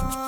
on.